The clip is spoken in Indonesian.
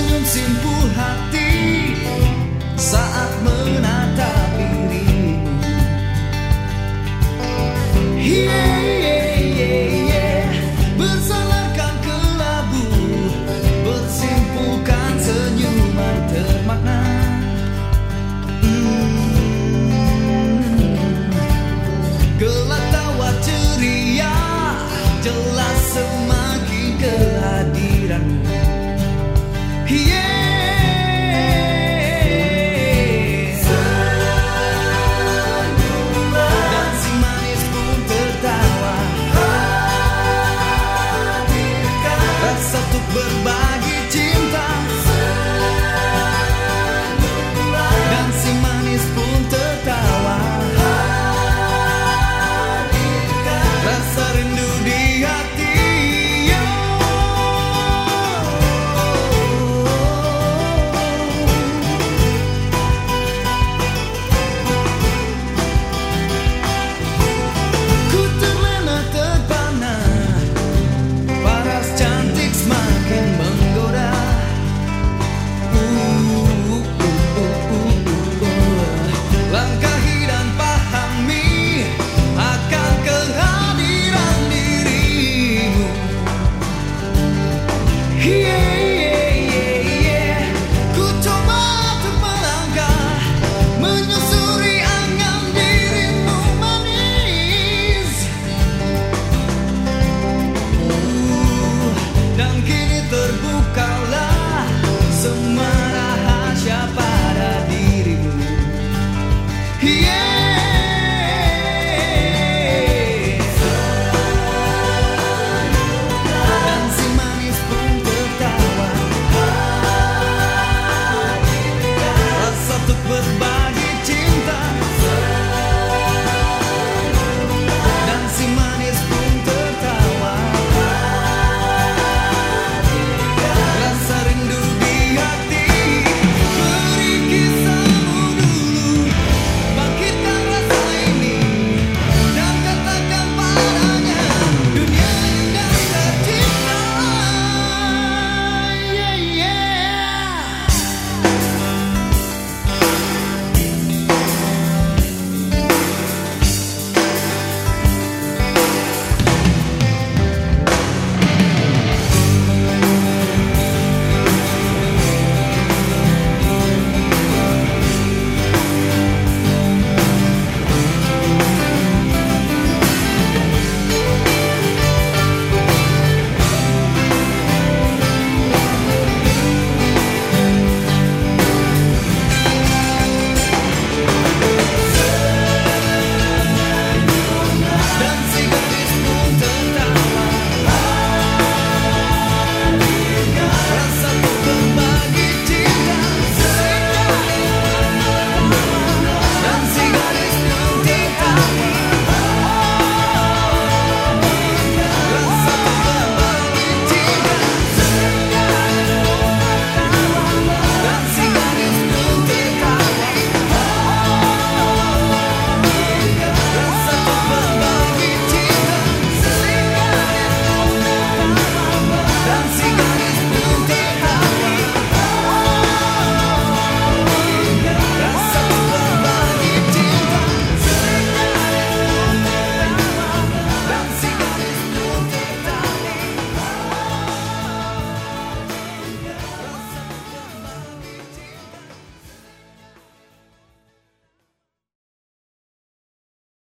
Senyum simpul hati Saat menang